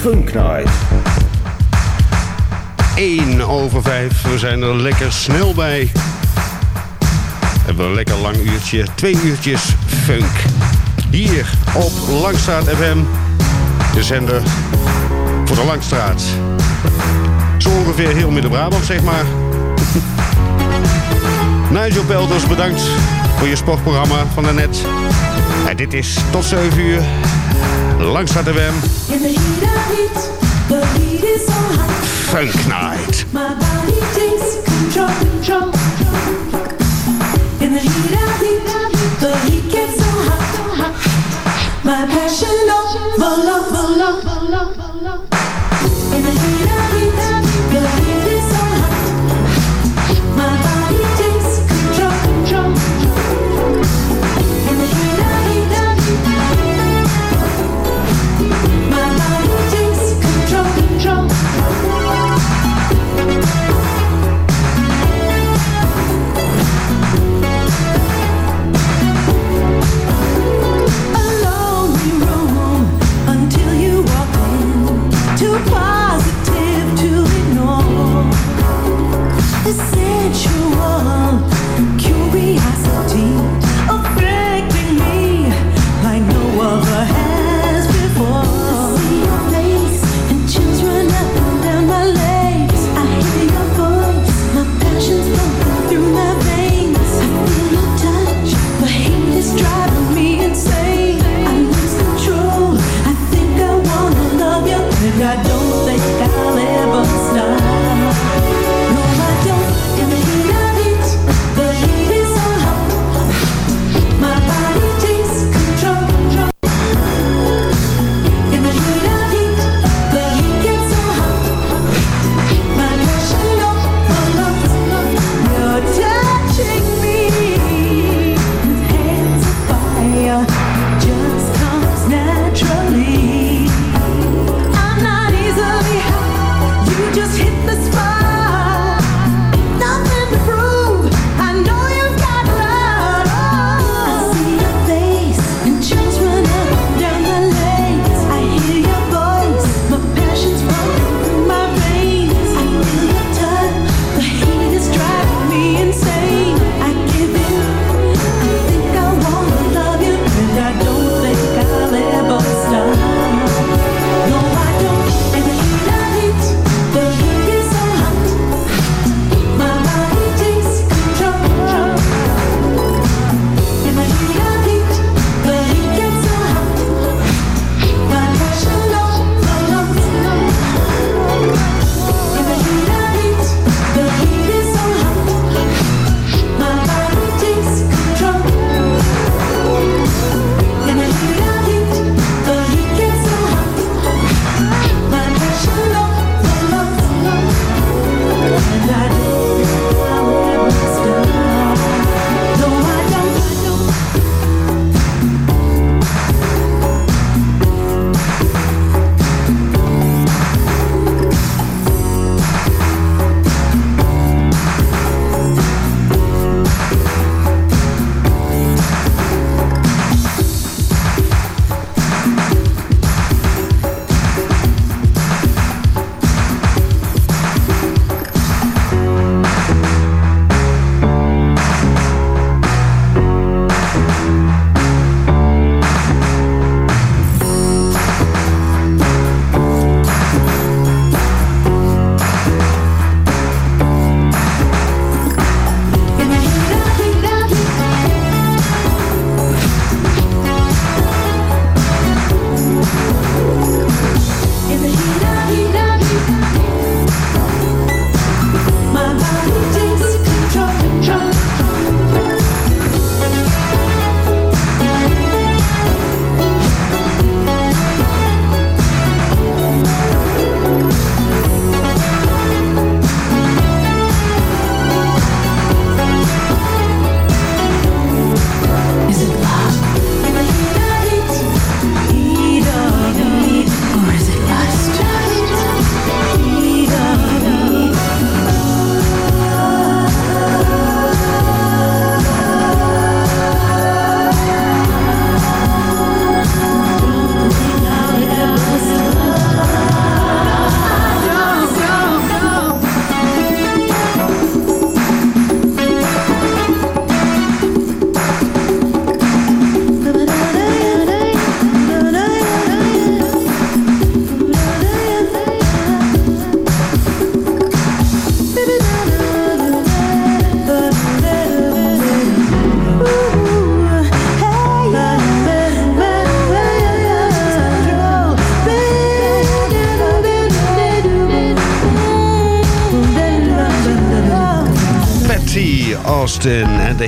Funk Night. 1 over 5. We zijn er lekker snel bij. Hebben we een lekker lang uurtje. Twee uurtjes funk. Hier op Langstraat FM. De zender voor de Langstraat. Zo ongeveer heel Midden-Brabant, zeg maar. Nigel Pelders, bedankt voor je sportprogramma van daarnet. En dit is tot 7 uur. Heat heat is so hot. Funk Night. In the heat of it, the heat gets so hot, so hot. My passion overload. In the heat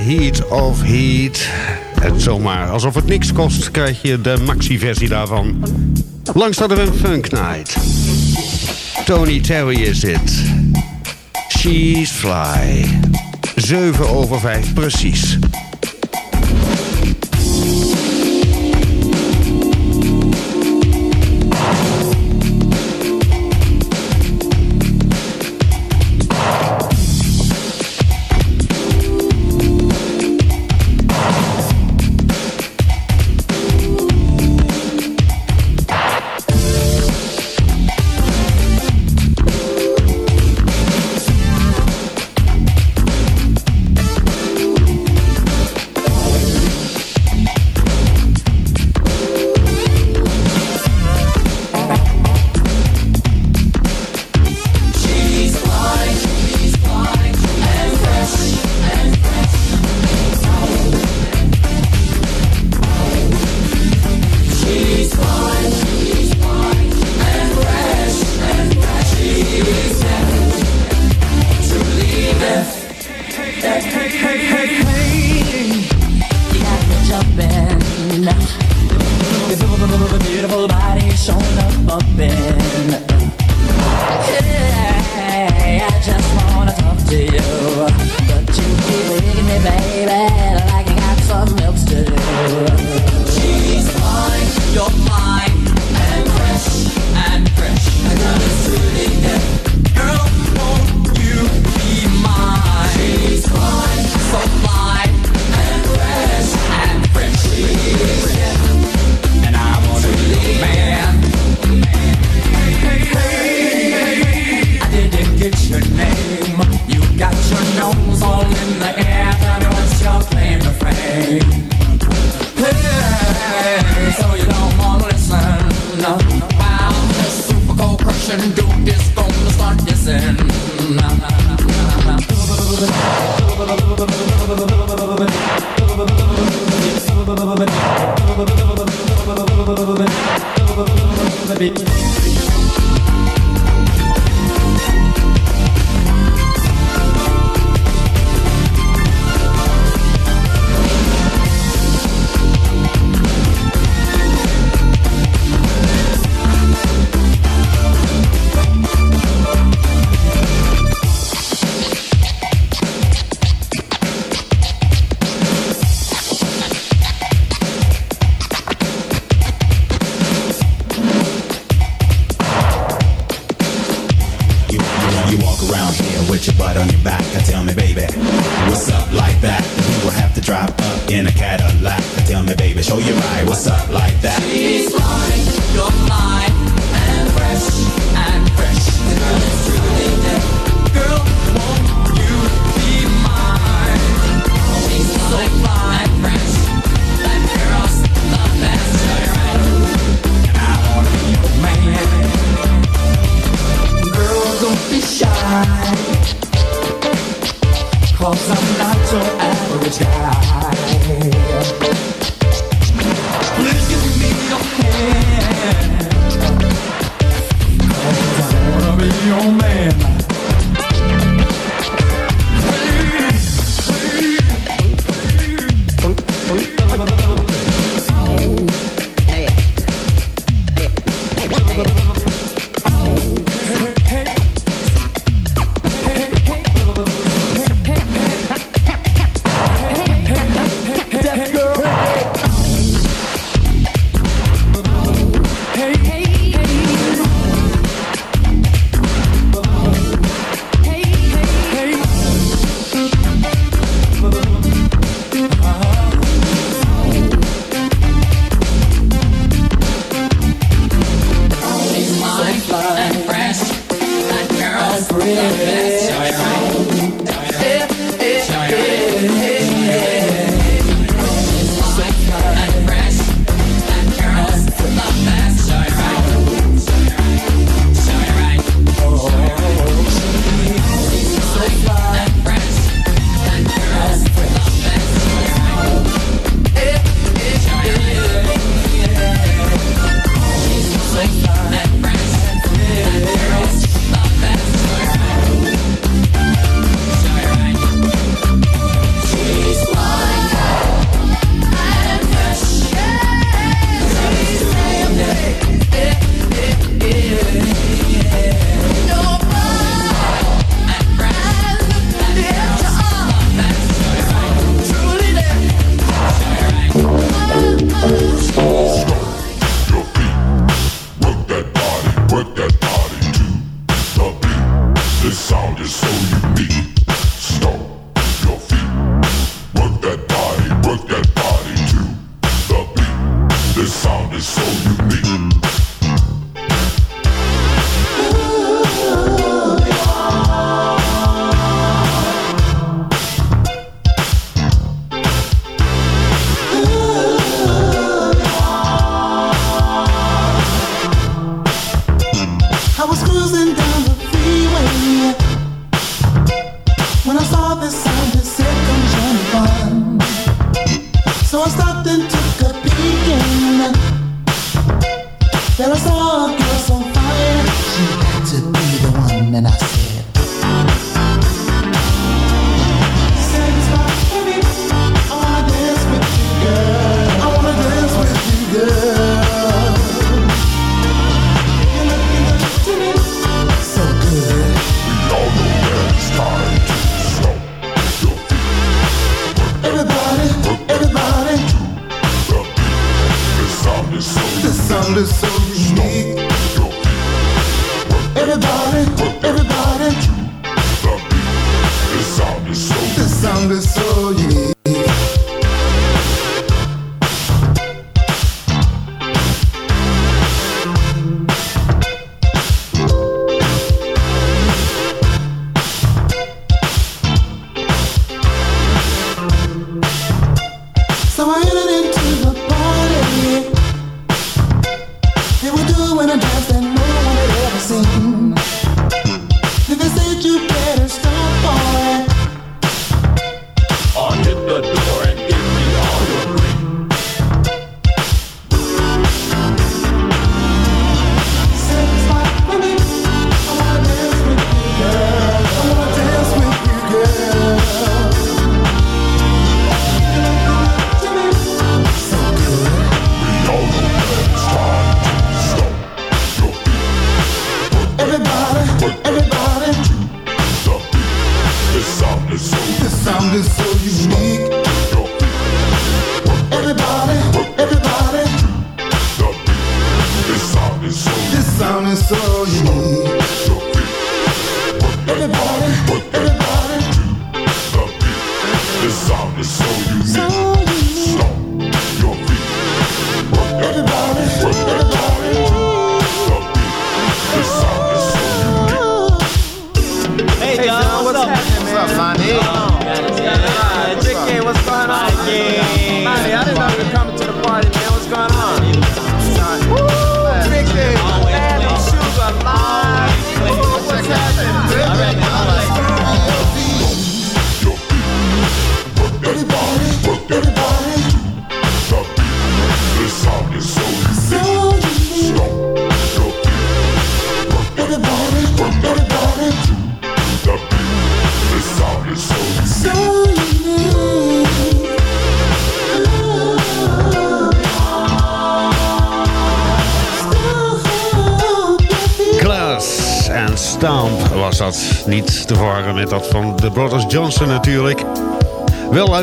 Heat of Heat. En zomaar, alsof het niks kost, krijg je de maxi-versie daarvan. Langs hadden we een Funk Night. Tony Terry is dit. She's Fly. 7 over 5 precies.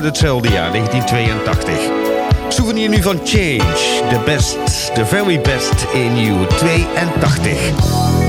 Hetzelfde jaar, 1982. Souvenir nu van Change. The best, the very best in you. 82.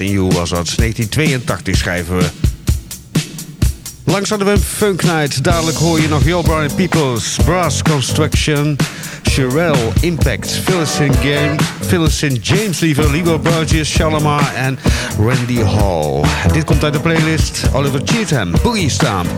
In You was dat. 1982 schrijven we. Langs hadden we Funk Night. Dadelijk hoor je nog Yo Brian Peoples, Brass Construction, Sherelle, Impact, Phyllis Game, Phyllis in James Liever, Ligo Burgess, Shalimar en Randy Hall. Dit komt uit de playlist Oliver Cheatham, Boogie Stamp.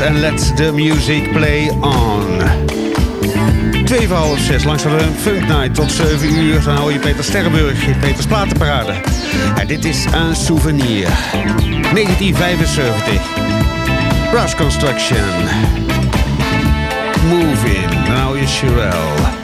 En Let the Music Play On. Twee voor half zes langs de Funk Night tot 7 uur. Dan hou je Peter Sterrenburg in Peters Platenparade. En dit is een souvenir. 1975. Brass Construction. Moving. Dan hou je Sherelle.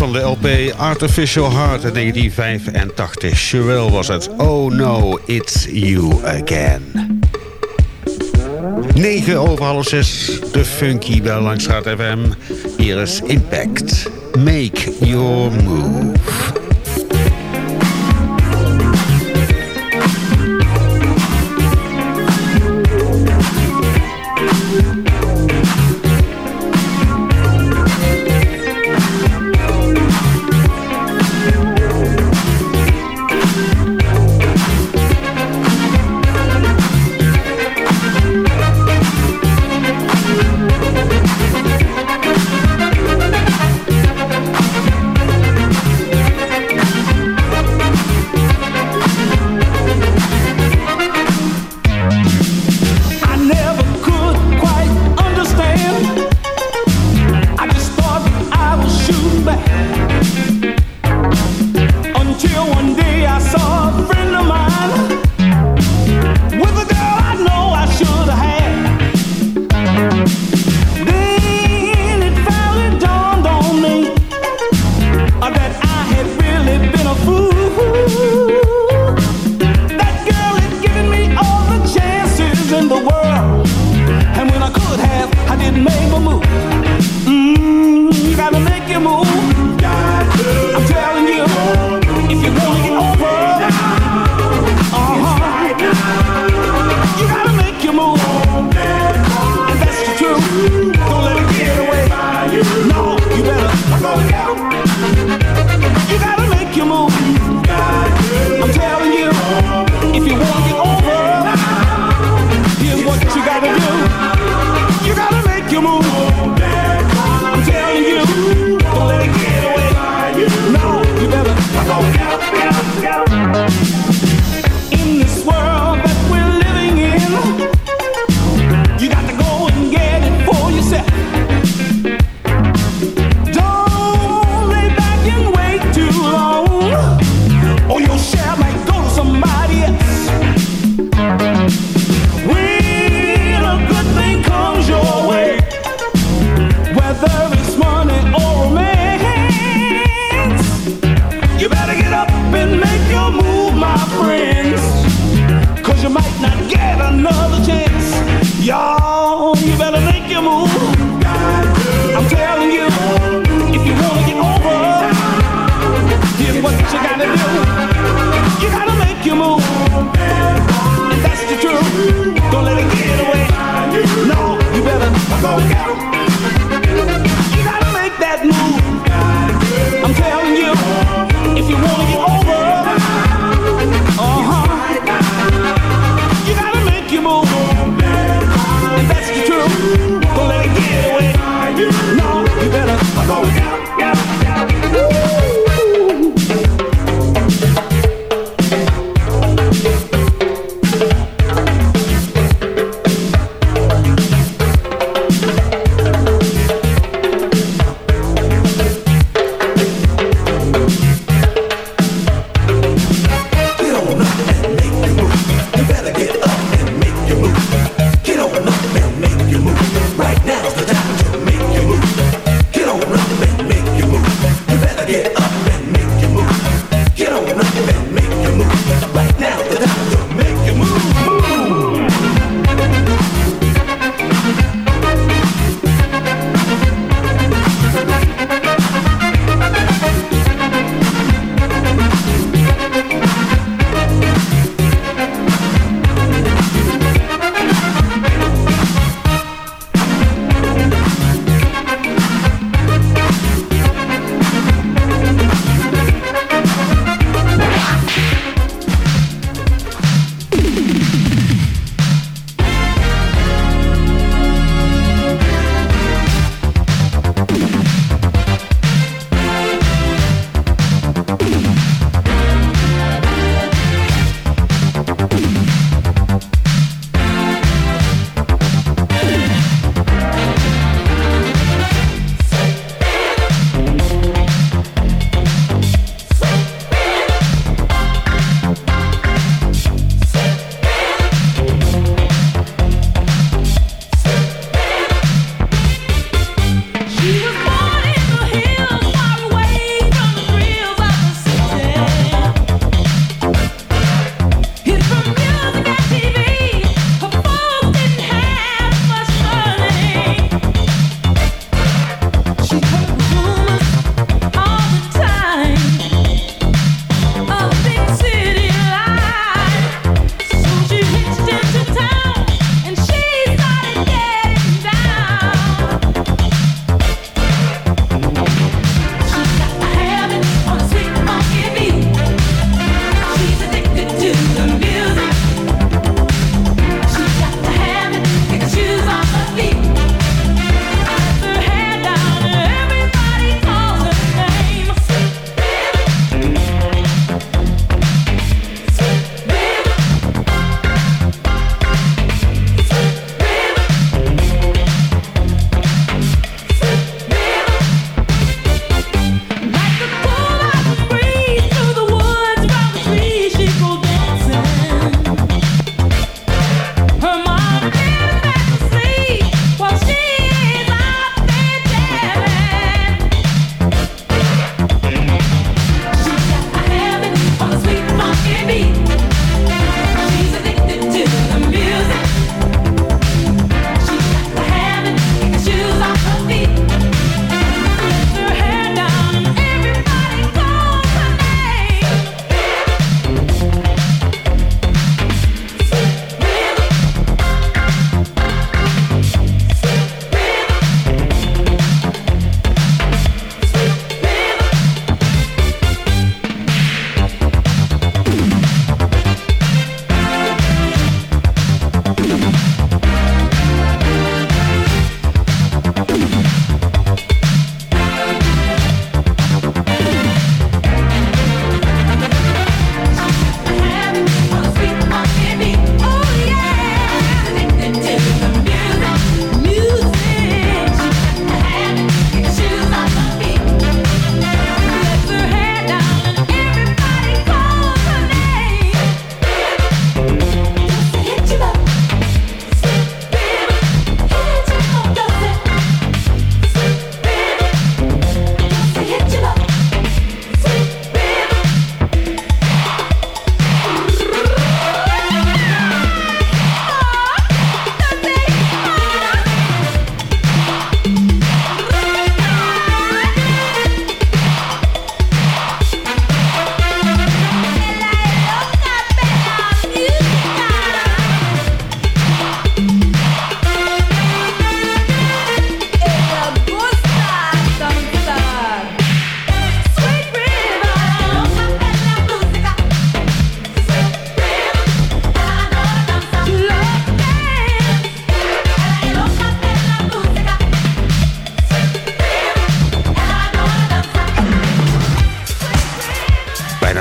Artificial Heart in 1985. Sherelle was het. Oh no, it's you again. 9 over half 6. De Funky bij Langstraat FM. Hier is Impact. Make your move.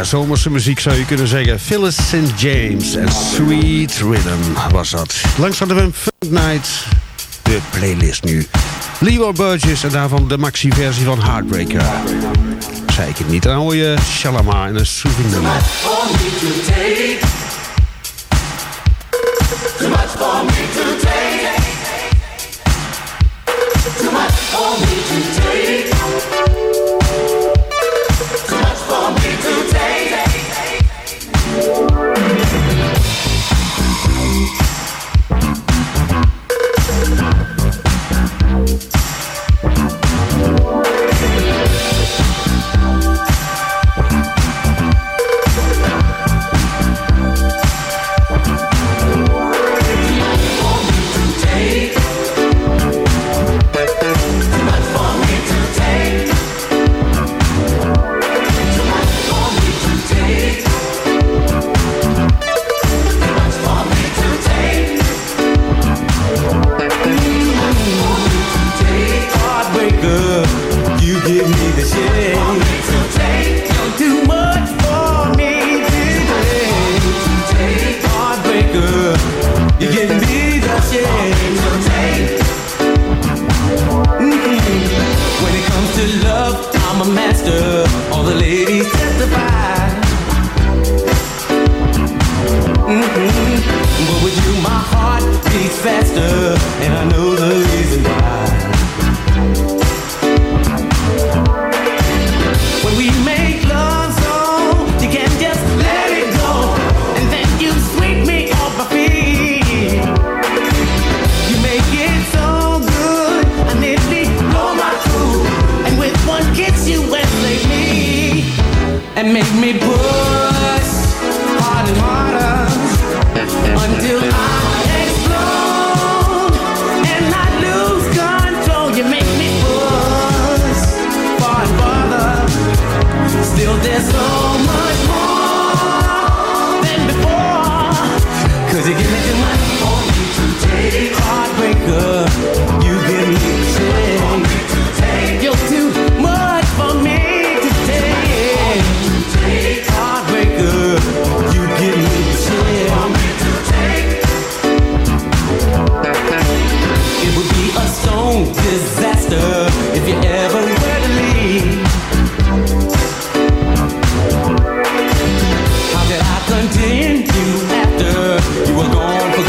zomerse muziek zou je kunnen zeggen. Phyllis St. James en Sweet Rhythm was dat. Langs van de een Funk Night, de playlist nu. Leo Burgess en daarvan de maxi-versie van Heartbreaker. Zei ik het niet, dan hoor je Shalama en een souvenir. were gone for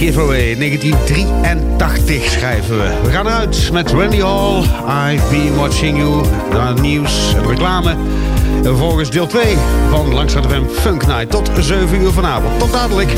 Giveaway, 1983 schrijven we. We gaan eruit met Randy Hall, I've Been Watching You, het nieuws en reclame. En vervolgens deel 2 van Langstraat FM Funk Night tot 7 uur vanavond. Tot dadelijk.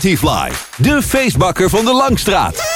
Partyfly, de feestbakker van de Langstraat.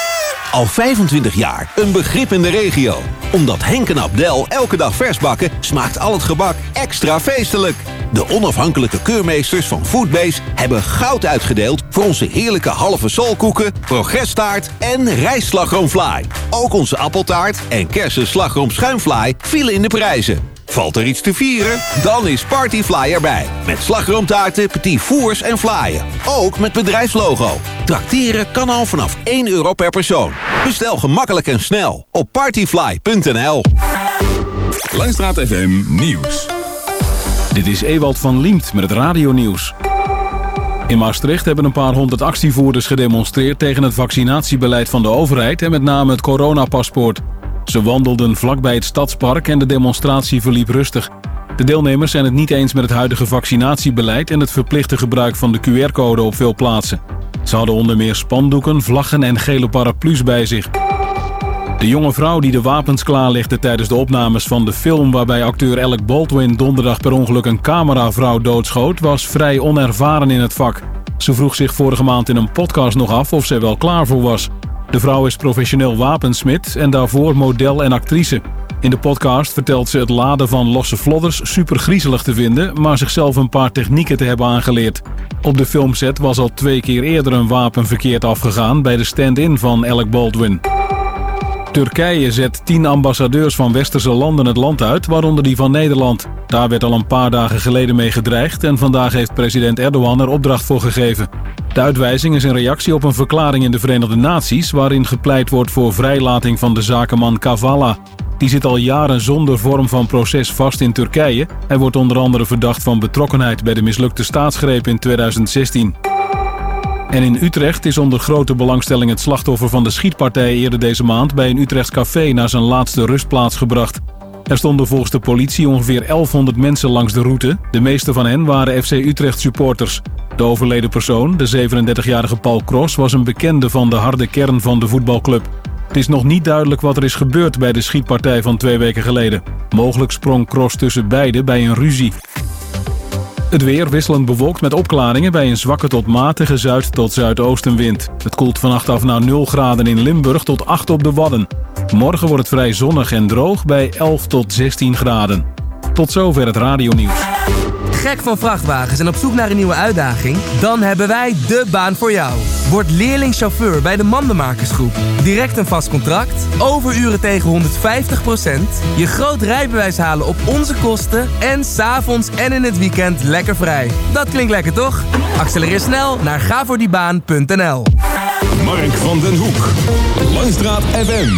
Al 25 jaar een begrip in de regio. Omdat Henk en Abdel elke dag vers bakken, smaakt al het gebak extra feestelijk. De onafhankelijke keurmeesters van Foodbase hebben goud uitgedeeld... voor onze heerlijke halve solkoeken, progresstaart en rijstslagroomfly. Ook onze appeltaart en kersen slagroom schuimfly vielen in de prijzen. Valt er iets te vieren? Dan is Partyfly erbij. Met slagroomtaarten, petit fours en flyen. Ook met bedrijfslogo. Trakteren kan al vanaf 1 euro per persoon. Bestel gemakkelijk en snel op partyfly.nl. Langstraat FM Nieuws. Dit is Ewald van Liemt met het radionieuws. In Maastricht hebben een paar honderd actievoerders gedemonstreerd... tegen het vaccinatiebeleid van de overheid en met name het coronapaspoort. Ze wandelden vlakbij het stadspark en de demonstratie verliep rustig. De deelnemers zijn het niet eens met het huidige vaccinatiebeleid en het verplichte gebruik van de QR-code op veel plaatsen. Ze hadden onder meer spandoeken, vlaggen en gele paraplu's bij zich. De jonge vrouw die de wapens klaarlegde tijdens de opnames van de film waarbij acteur Alec Baldwin donderdag per ongeluk een cameravrouw doodschoot, was vrij onervaren in het vak. Ze vroeg zich vorige maand in een podcast nog af of zij wel klaar voor was. De vrouw is professioneel wapensmid en daarvoor model en actrice. In de podcast vertelt ze het laden van losse vlodders super griezelig te vinden, maar zichzelf een paar technieken te hebben aangeleerd. Op de filmset was al twee keer eerder een wapen verkeerd afgegaan bij de stand-in van Alec Baldwin. Turkije zet tien ambassadeurs van westerse landen het land uit, waaronder die van Nederland. Daar werd al een paar dagen geleden mee gedreigd en vandaag heeft president Erdogan er opdracht voor gegeven. De uitwijzing is een reactie op een verklaring in de Verenigde Naties waarin gepleit wordt voor vrijlating van de zakenman Kavala. Die zit al jaren zonder vorm van proces vast in Turkije. Hij wordt onder andere verdacht van betrokkenheid bij de mislukte staatsgreep in 2016. En in Utrecht is onder grote belangstelling het slachtoffer van de schietpartij eerder deze maand bij een Utrechts café naar zijn laatste rustplaats gebracht. Er stonden volgens de politie ongeveer 1100 mensen langs de route. De meeste van hen waren FC Utrecht supporters. De overleden persoon, de 37-jarige Paul Cross, was een bekende van de harde kern van de voetbalclub. Het is nog niet duidelijk wat er is gebeurd bij de schietpartij van twee weken geleden. Mogelijk sprong Cross tussen beiden bij een ruzie. Het weer wisselend bewolkt met opklaringen bij een zwakke tot matige zuid- tot zuidoostenwind. Het koelt vannacht af naar 0 graden in Limburg tot 8 op de Wadden. Morgen wordt het vrij zonnig en droog bij 11 tot 16 graden. Tot zover het radionieuws. Gek van vrachtwagens en op zoek naar een nieuwe uitdaging? Dan hebben wij de baan voor jou. Word leerlingchauffeur bij de Mandenmakersgroep. Direct een vast contract, overuren tegen 150%, je groot rijbewijs halen op onze kosten en s'avonds en in het weekend lekker vrij. Dat klinkt lekker toch? Accelereer snel naar gavoordiebaan.nl Mark van den Hoek. Langstraat FM.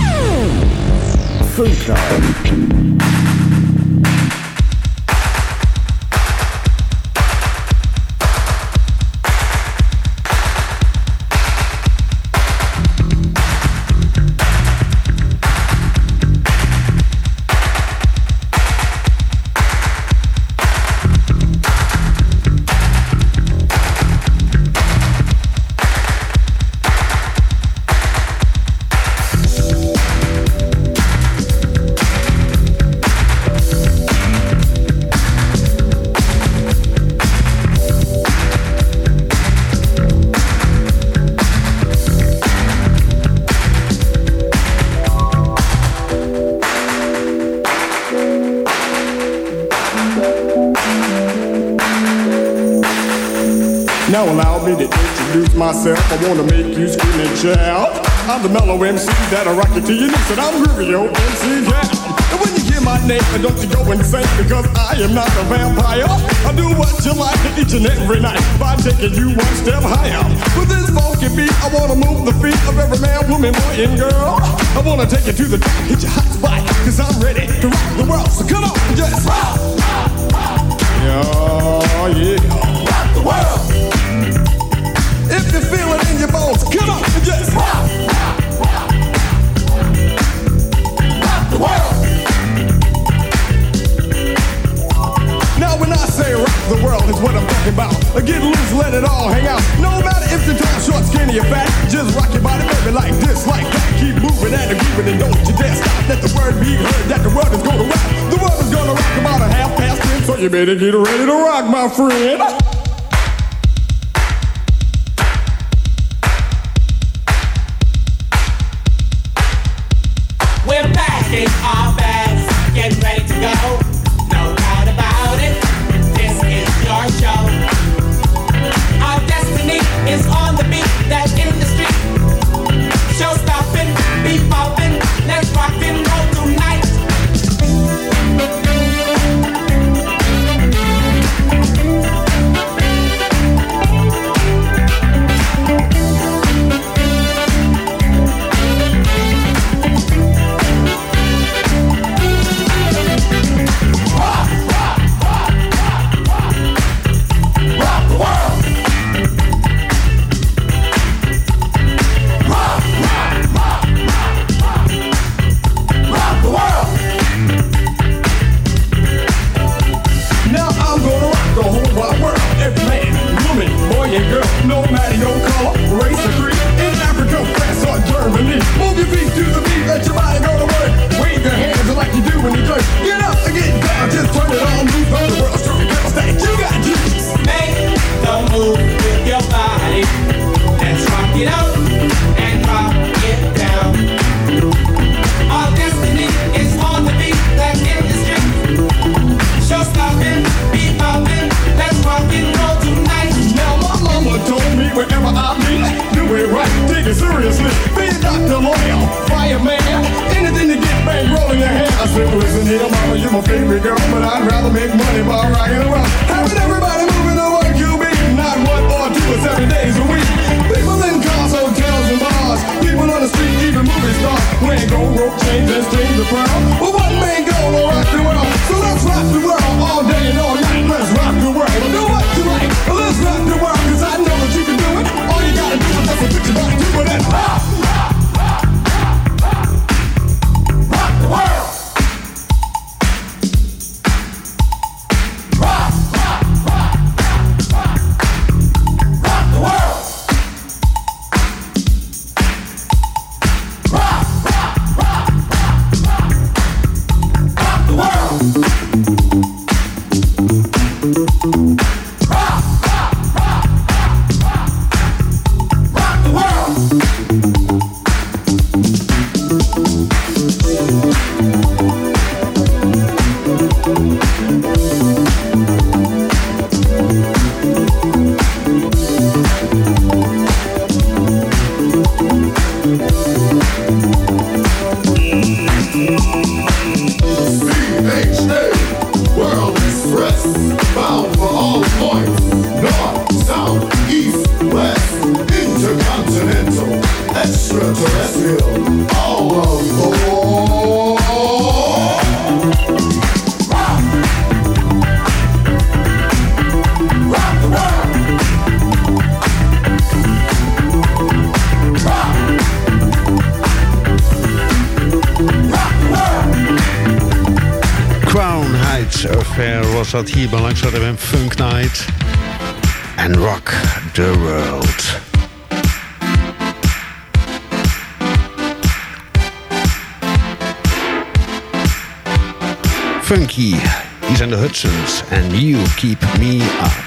Myself. I wanna make you scream and shout. I'm the mellow MC that'll rock you to your knees, and I'm Rubio MC, yeah. And when you hear my name, don't you go insane because I am not a vampire. I do what you like each and every night by taking you one step higher. With this funky beat, I wanna move the feet of every man, woman, boy, and girl. I wanna take you to the top, hit your hot spot, cause I'm ready to rock the world. So come on, just rock, Yeah, yeah. Rock the world. Talking about. Get loose, let it all hang out. No matter if you're tall, short, skinny, or fat, just rock your body, baby, like this, like that. Keep moving and grooving and don't you dare stop. Let the word be heard that the world is gonna rock. The world is gonna rock about a half past ten, so you better get ready to rock, my friend. Affair was dat hier bij Langs en Funk Night. En Rock the World. Funky, die zijn de Hudsons. And you keep me up.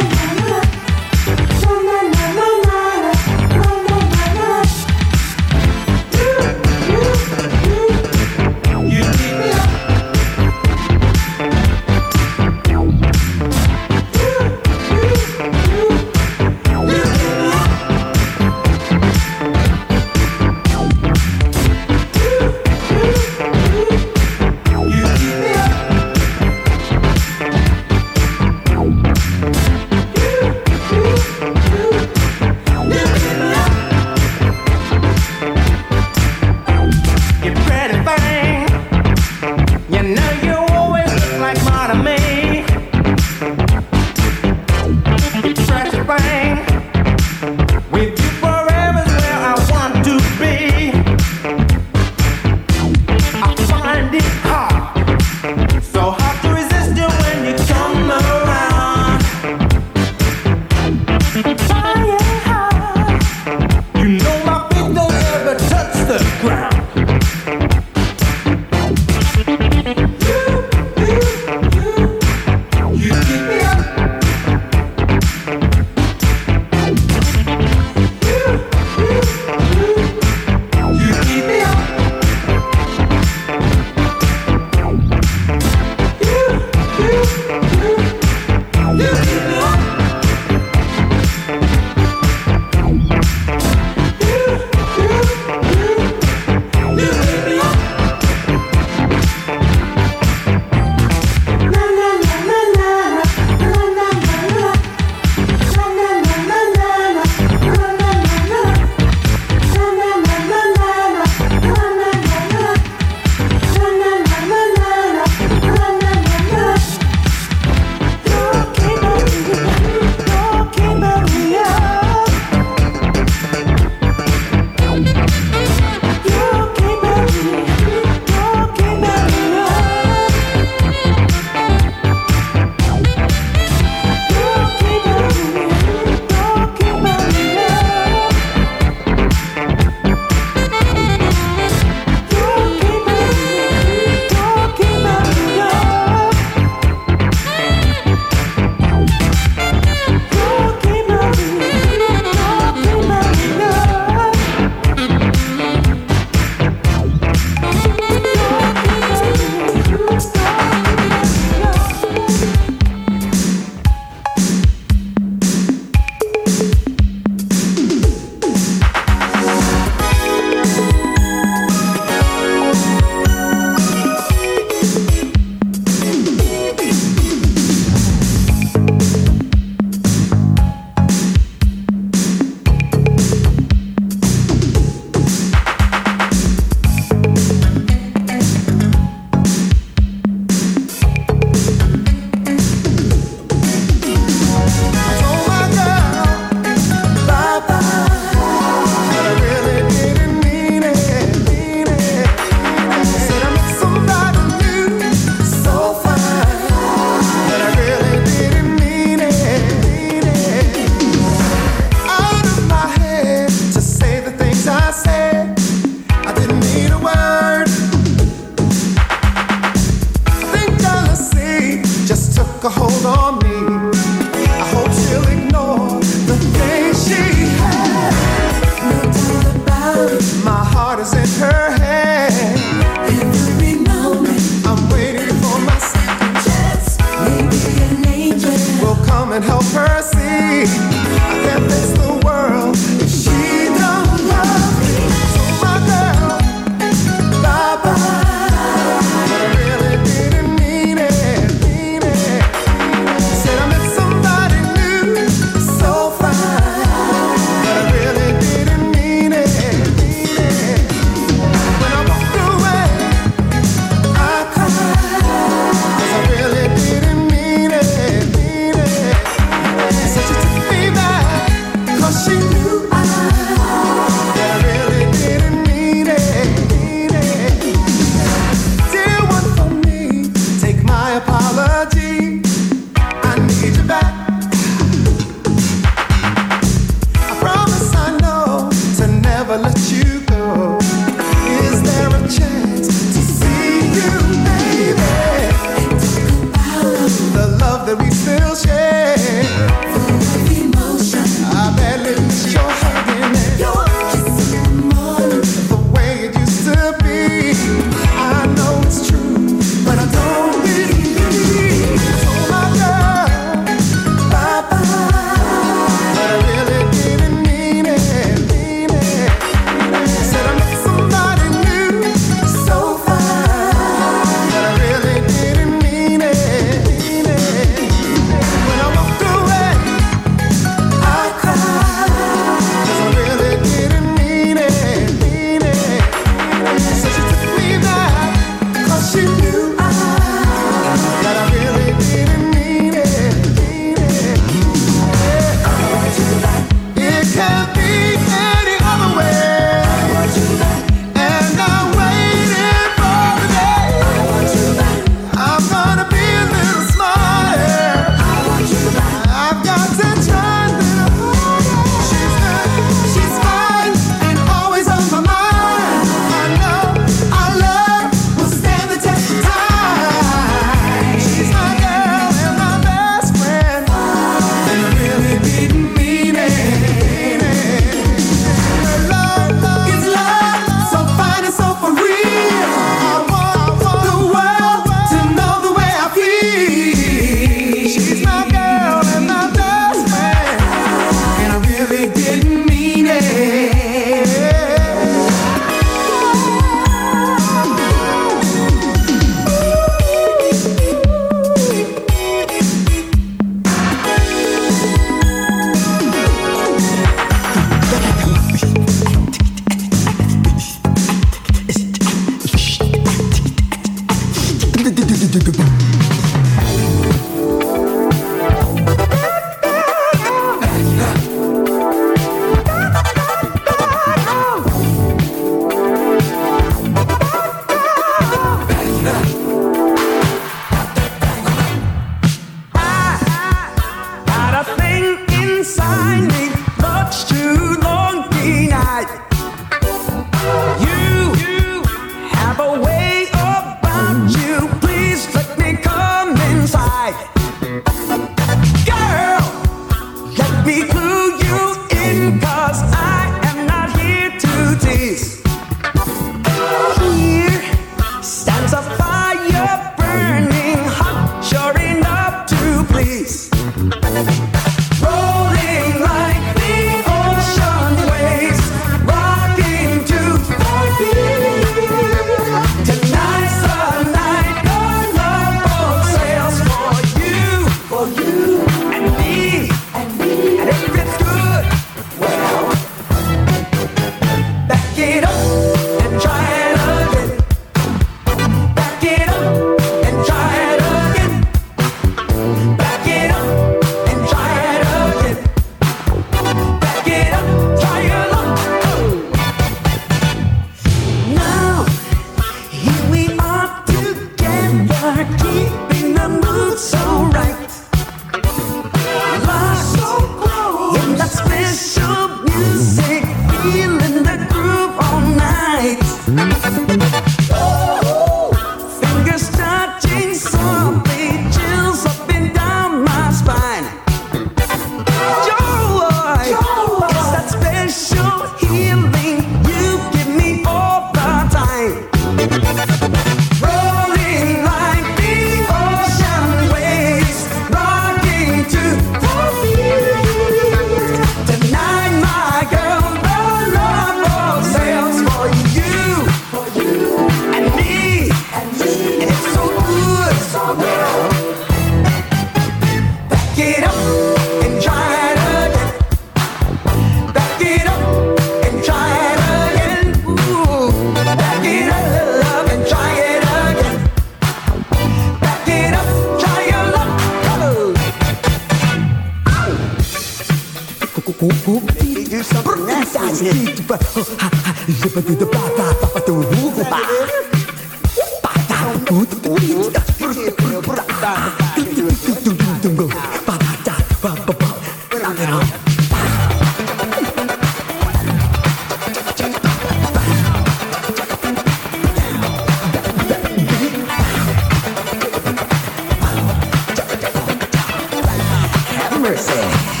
Mercy.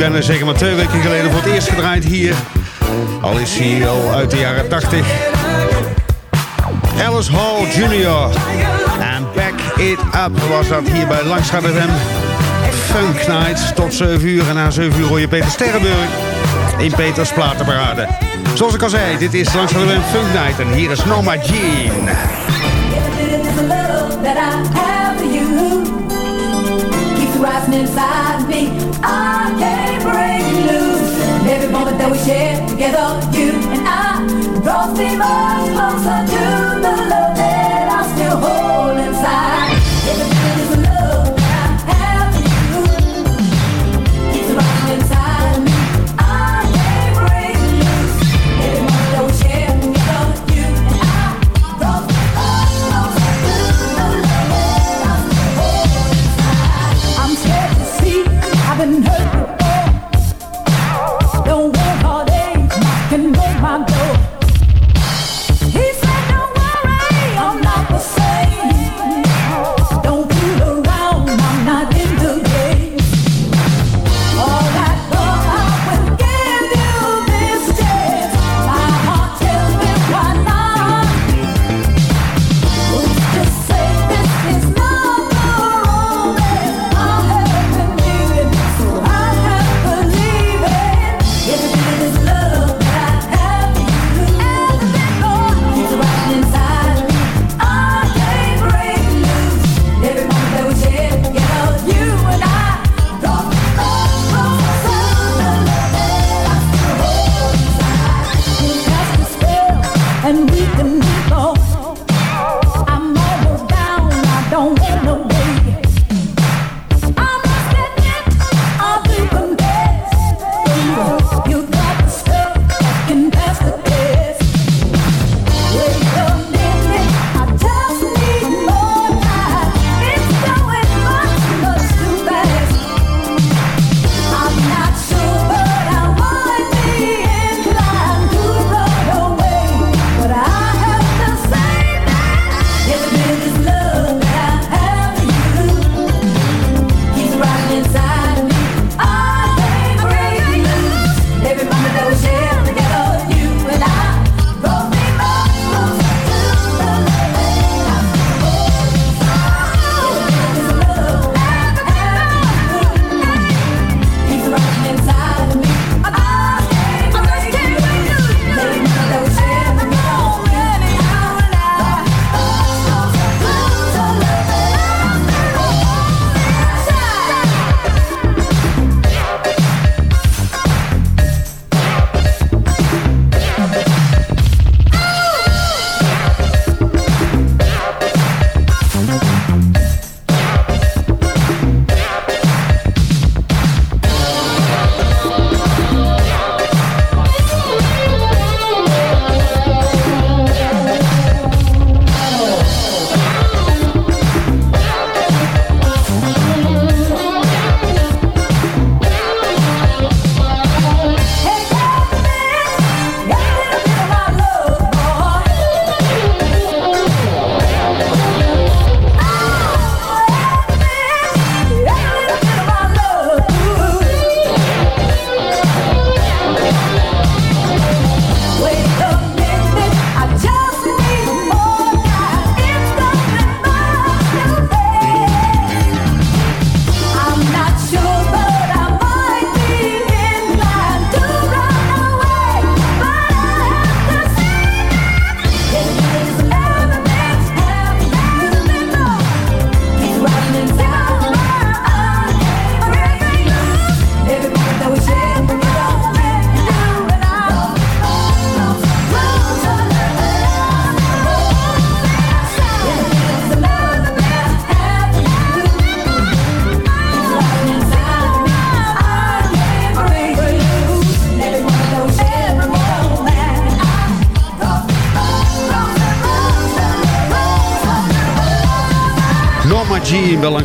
Ik bijna zeggen, maar twee weken geleden voor het eerst gedraaid hier. Al is hij al uit de jaren 80. Alice Hall Jr. En Back It Up was dat hier bij Langstraat FM. Funk Night tot 7 uur. En na 7 uur hoor je Peter Sterrenburg in Peters Platenparade. Zoals ik al zei, dit is Langstraat FM Funk Night. En hier is Norma Jean. rising moment that we share together, you and I, draws me much closer to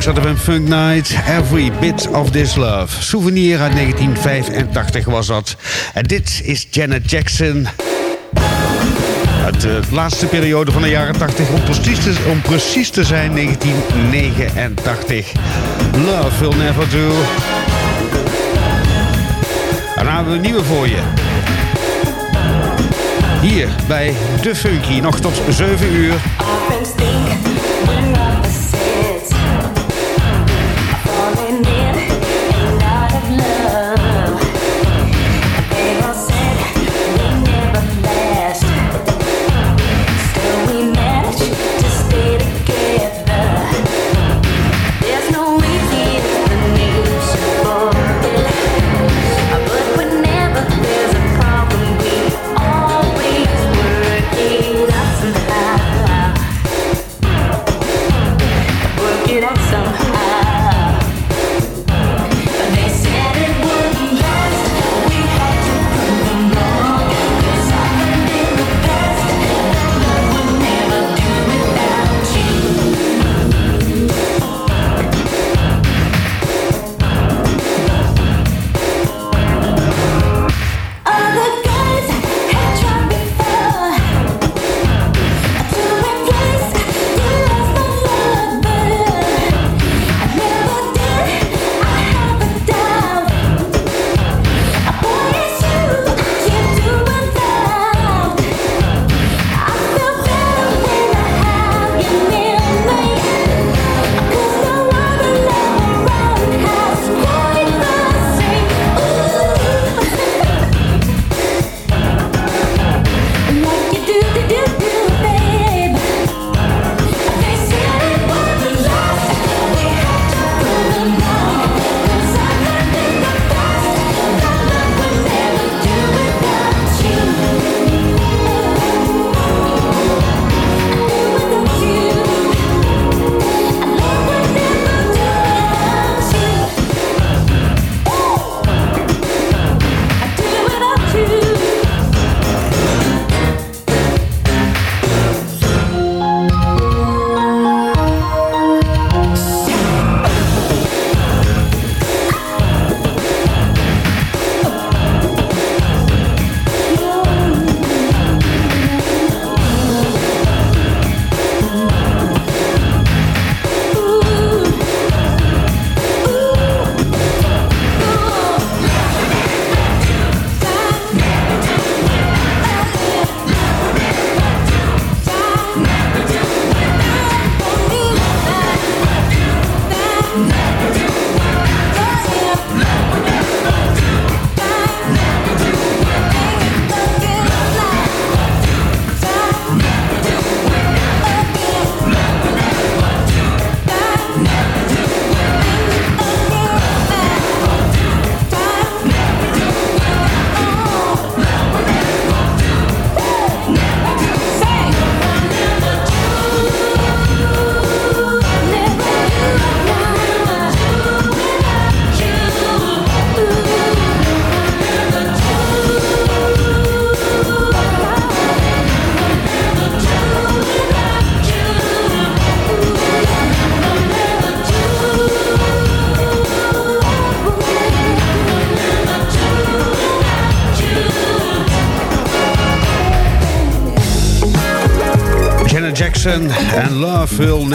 Een Funk Night. Every Bit of This Love. Souvenir uit 1985 was dat. En dit is Janet Jackson. Uit de laatste periode van de jaren 80, om precies te, om precies te zijn, 1989. Love Will Never Do. En dan hebben we een nieuwe voor je. Hier bij De Funky, nog tot 7 uur.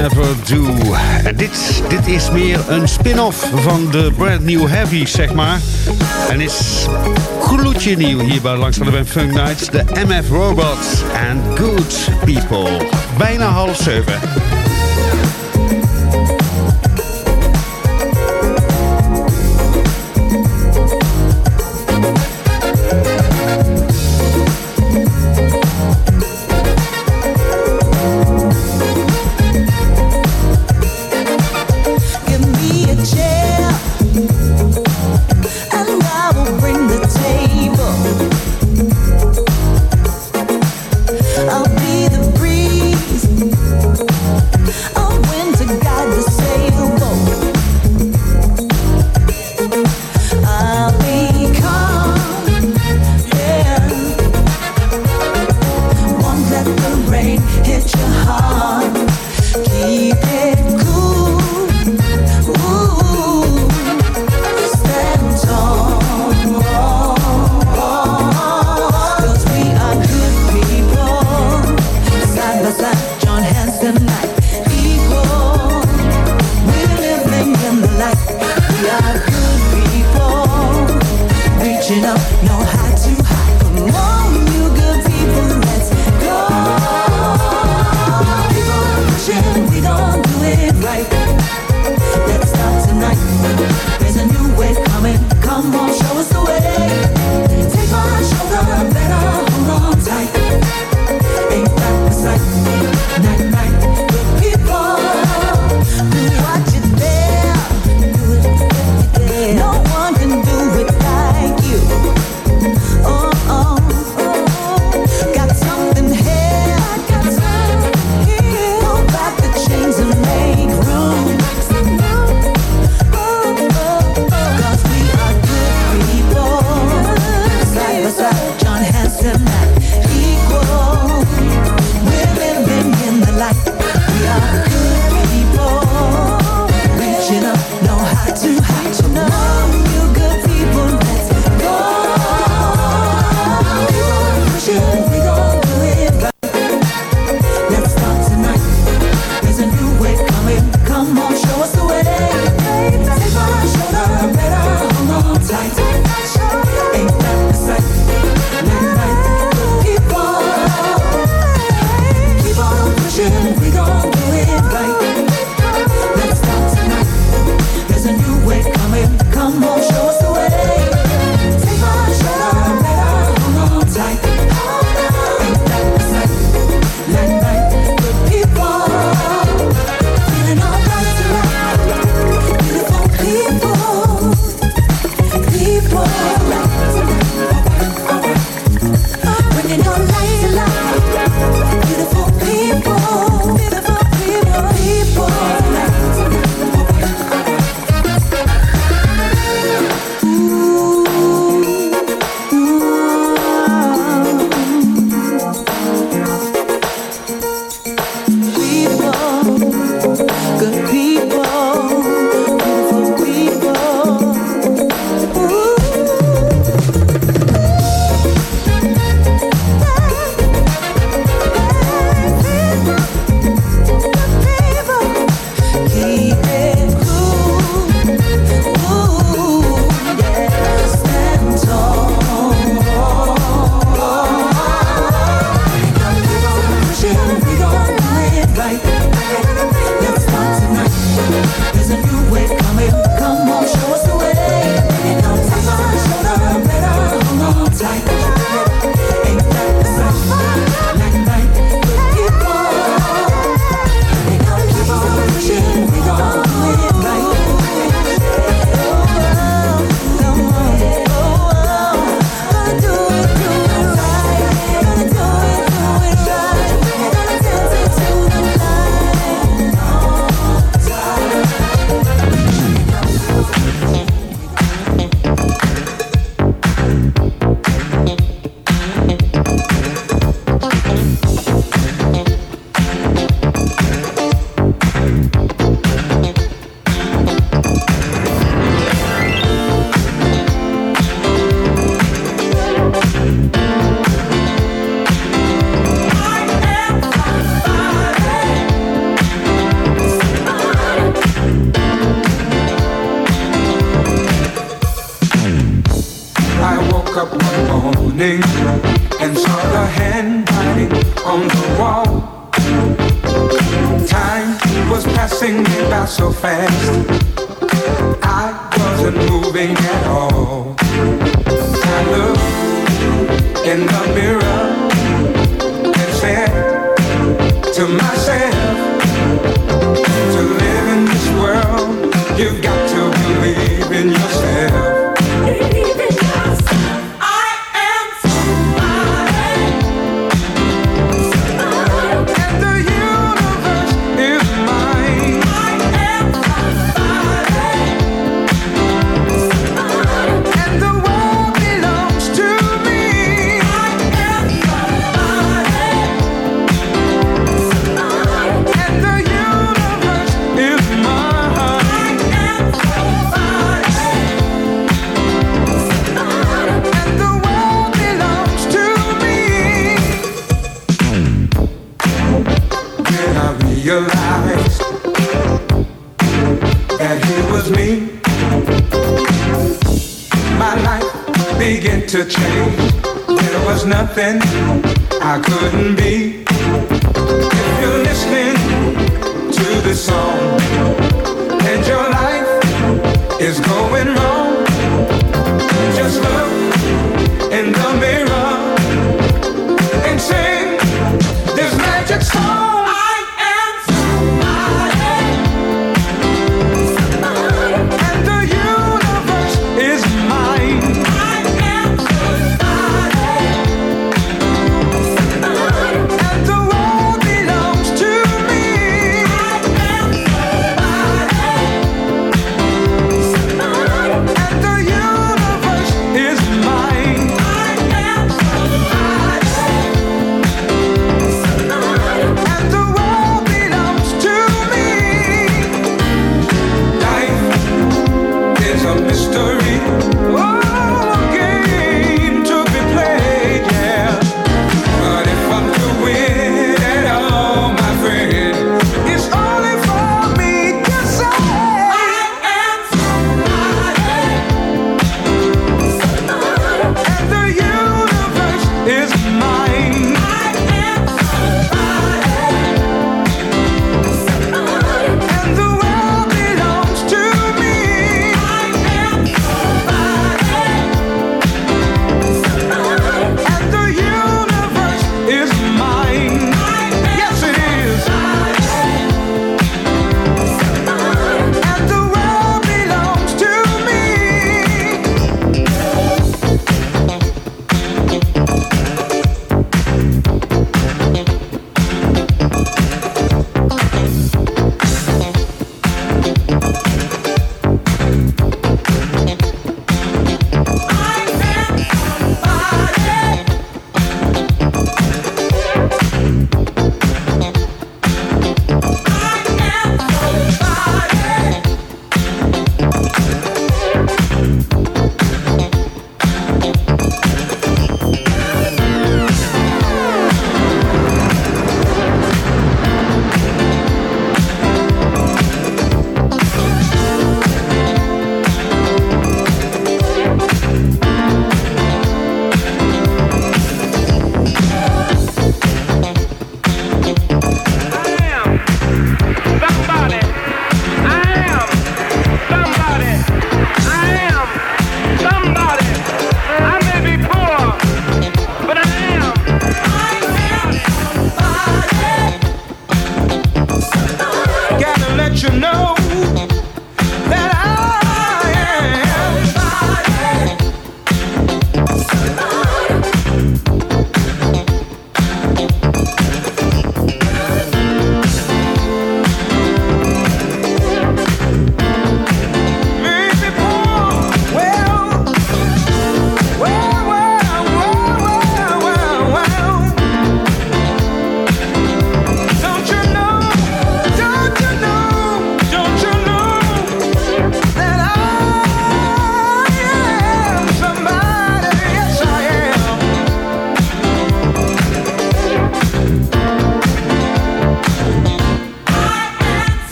Never Do. Dit, dit is meer een spin-off van de brand new heavy, zeg maar. En is gloedje nieuw hier bij Langs de Funk Nights. De MF Robots and Good People. Bijna half zeven.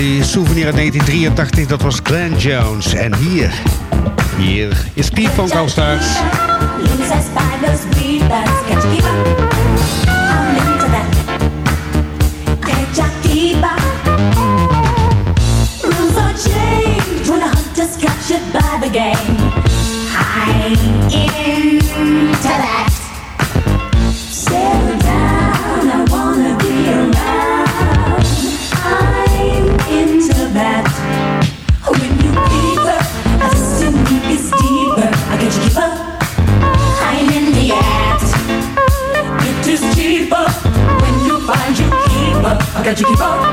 die souvenir uit 1983, dat was Glenn Jones. En hier, hier is Piet van Kalstaart. you keep on.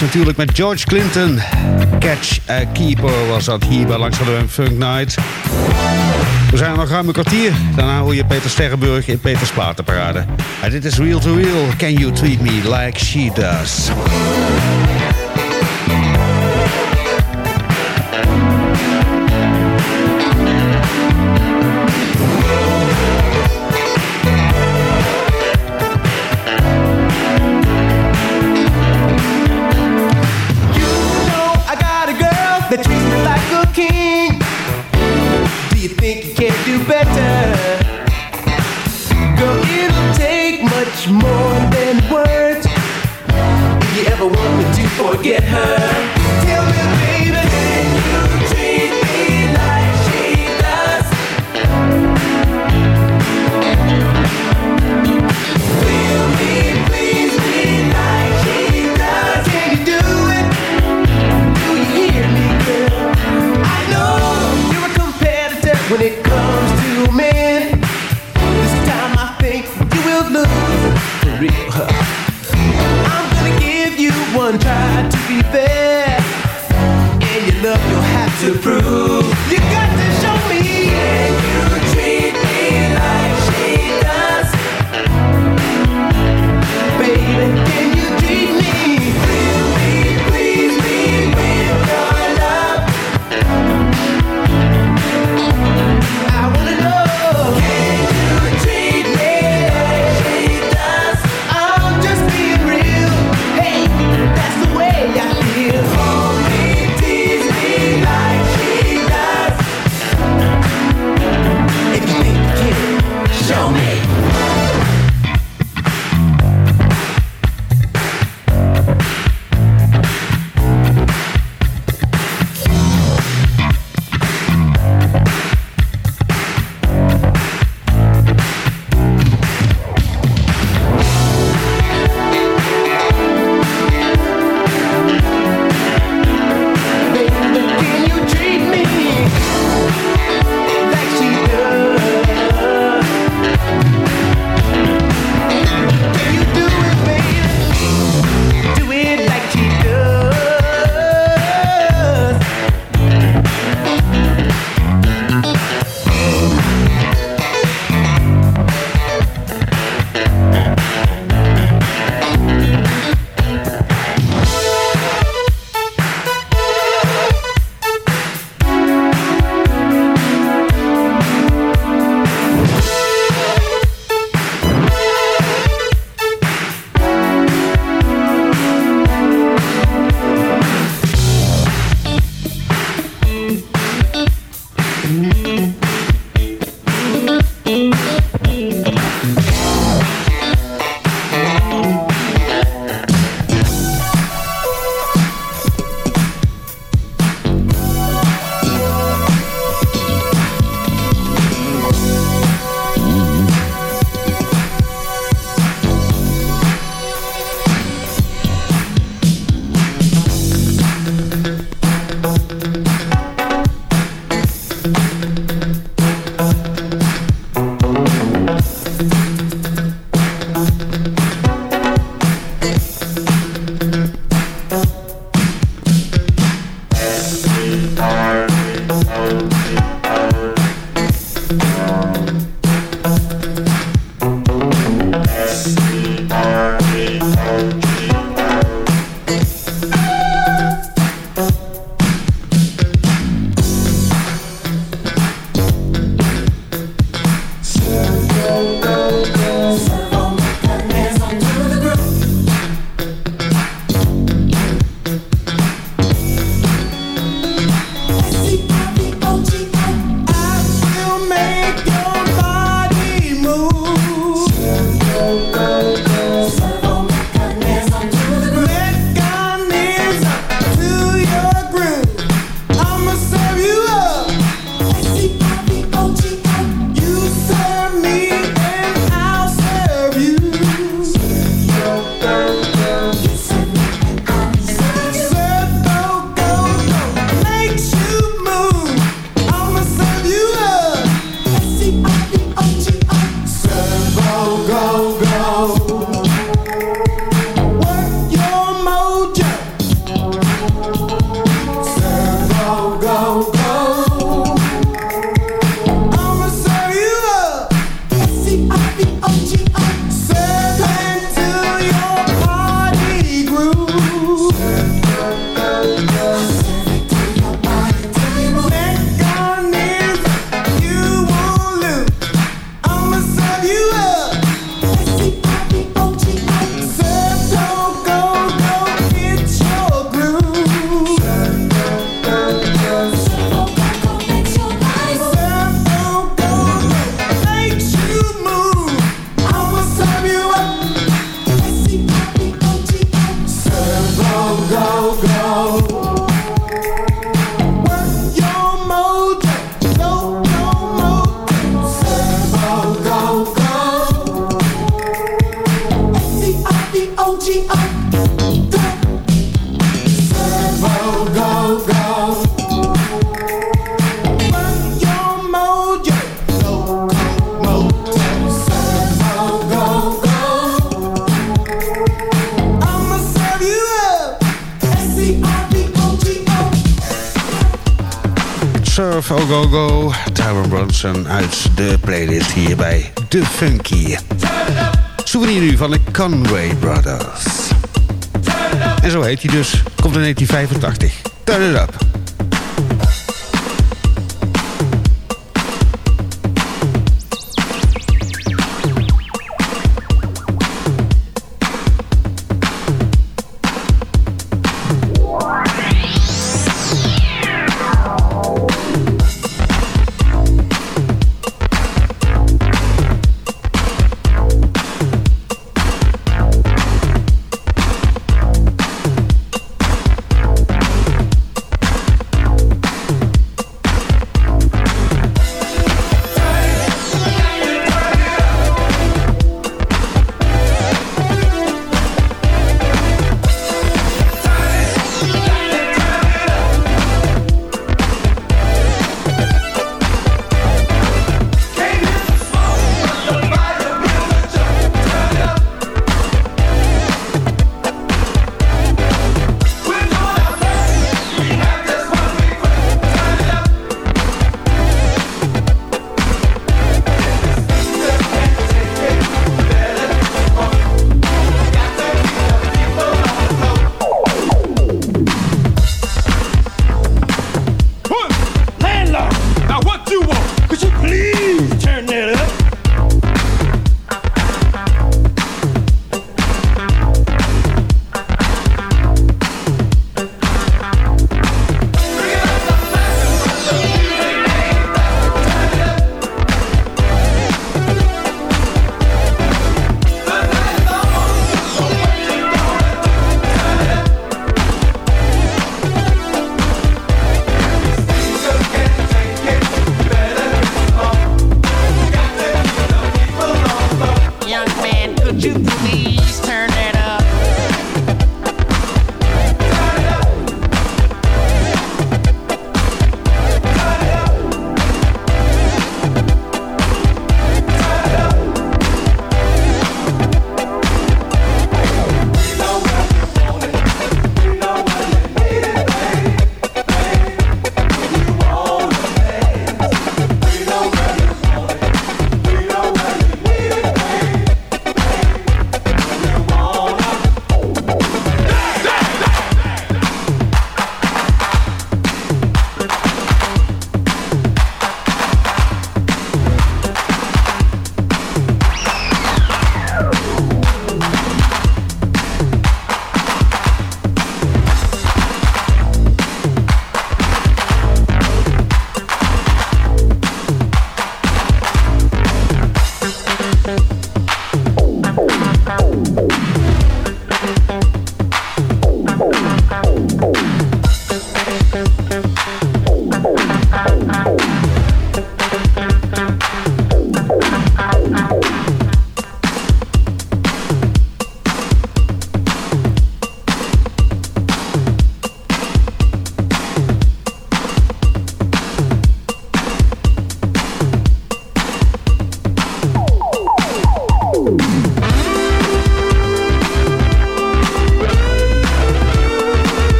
natuurlijk met George Clinton. Catch a Keeper was dat hier bij Langs de Funk Night. We zijn nog ruim een kwartier. Daarna hoor je Peter Sterrenburg in Peters Platenparade. En dit is Real to Real. Can you treat me like she does? Souvenir nu van de Conway Brothers. En zo heet hij dus. Komt in 1985. Turn it up.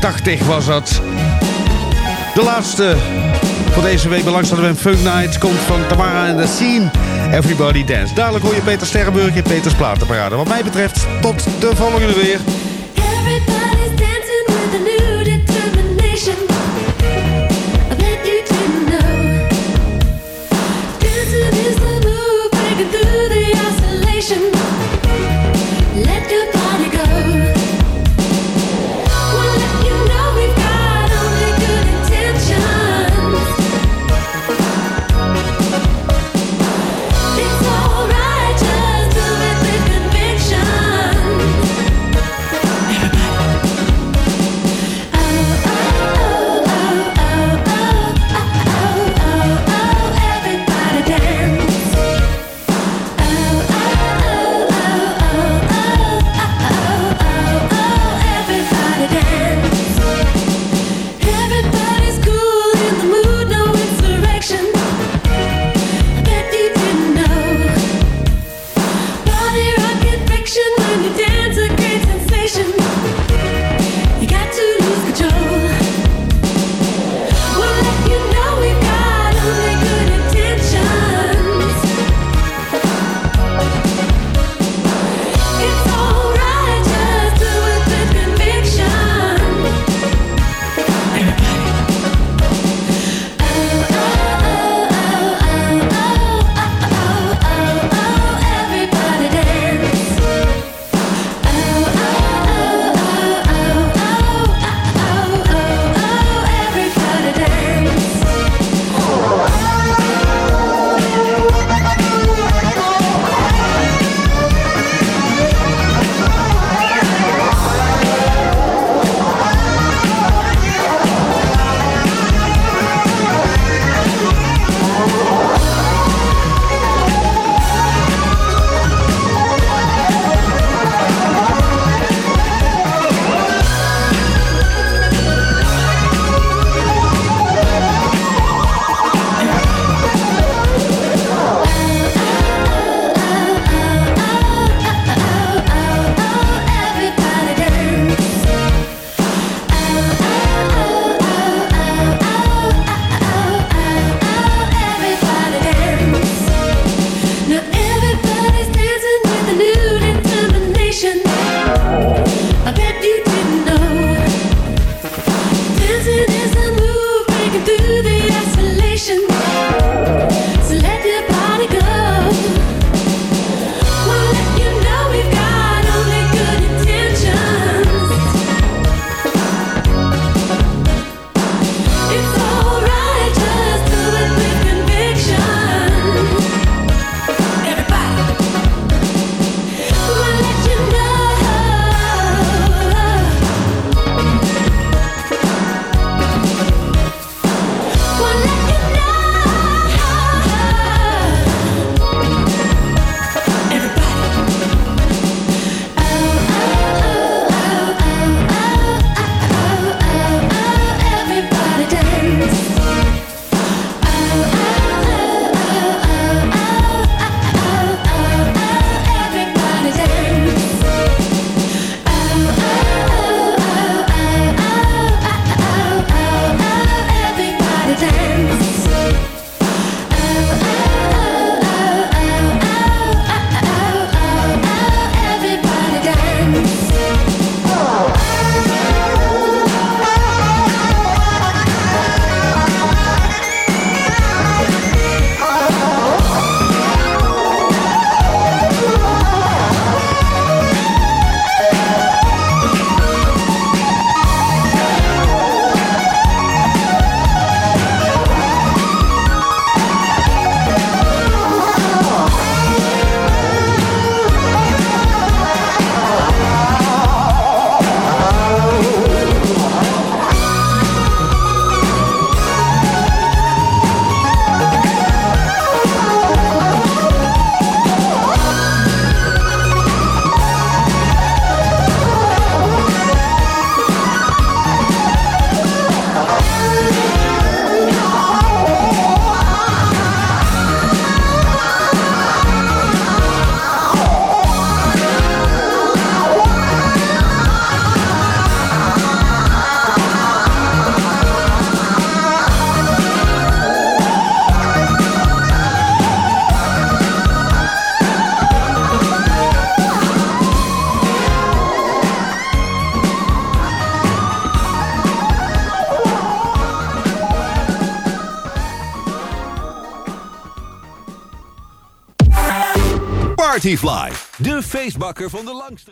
1985 was dat. De laatste voor deze week belangstelling bij Funk Night komt van Tamara en The Scene. Everybody Dance. Dadelijk hoor je Peter Sterrenburg in Peters Platenparade. Wat mij betreft, tot de volgende weer. Partyfly, de feestbakker van de Langstraat.